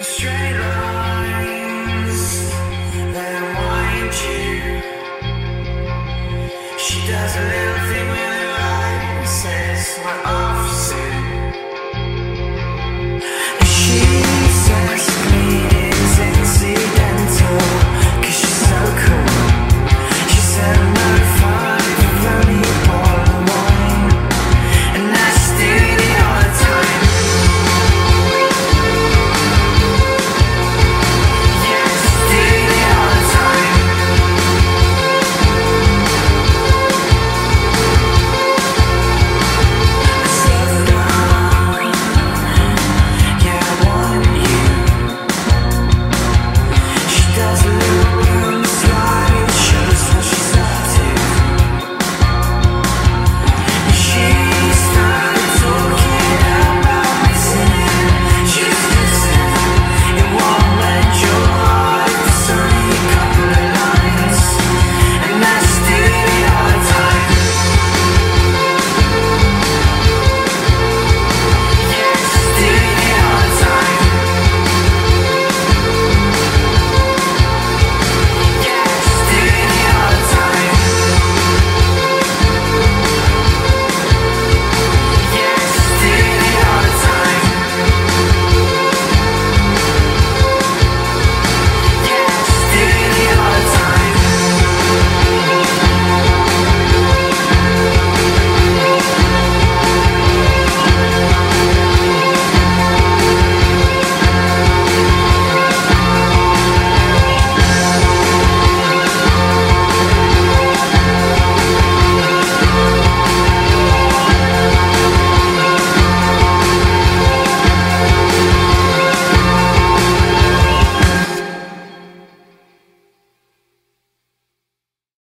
Straight lines that wind you. She